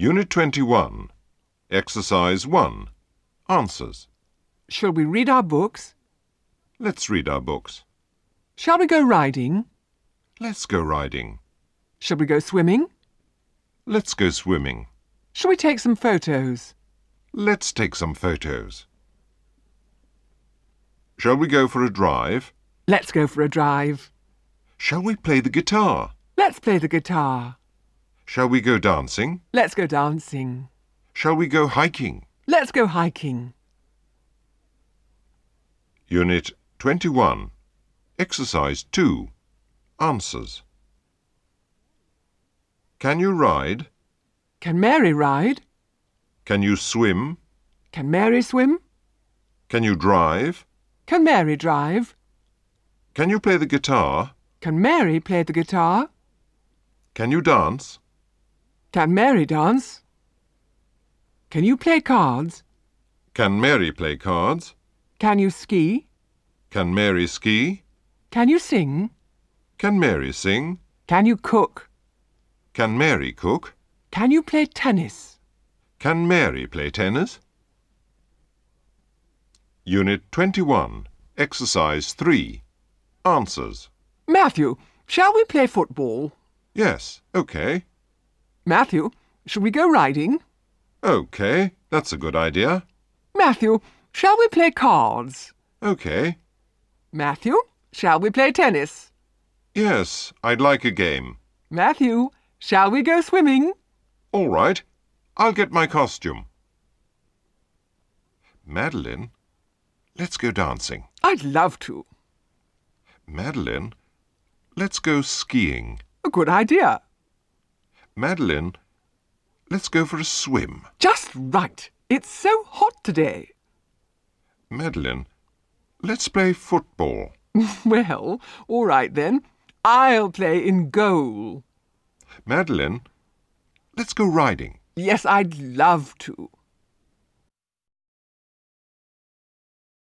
Unit 21. Exercise 1. Answers. Shall we read our books? Let's read our books. Shall we go riding? Let's go riding. Shall we go swimming? Let's go swimming. Shall we take some photos? Let's take some photos. Shall we go for a drive? Let's go for a drive. Shall we play the guitar? Let's play the guitar. Shall we go dancing? Let's go dancing. Shall we go hiking? Let's go hiking. Unit 21. Exercise 2. Answers. Can you ride? Can Mary ride? Can you swim? Can Mary swim? Can you drive? Can Mary drive? Can you play the guitar? Can Mary play the guitar? Can you dance? Can Mary dance? Can you play cards? Can Mary play cards? Can you ski? Can Mary ski? Can you sing? Can Mary sing? Can you cook? Can Mary cook? Can you play tennis? Can Mary play tennis? Unit 21. Exercise 3. Answers. Matthew, shall we play football? Yes, OK. Matthew, shall we go riding? OK, that's a good idea. Matthew, shall we play cards? OK. Matthew, shall we play tennis? Yes, I'd like a game. Matthew, shall we go swimming? All right, I'll get my costume. Madeline, let's go dancing. I'd love to. Madeline, let's go skiing. A good idea. Madeline, let's go for a swim. Just right. It's so hot today. Madeline, let's play football. Well, all right then. I'll play in goal. Madeline, let's go riding. Yes, I'd love to.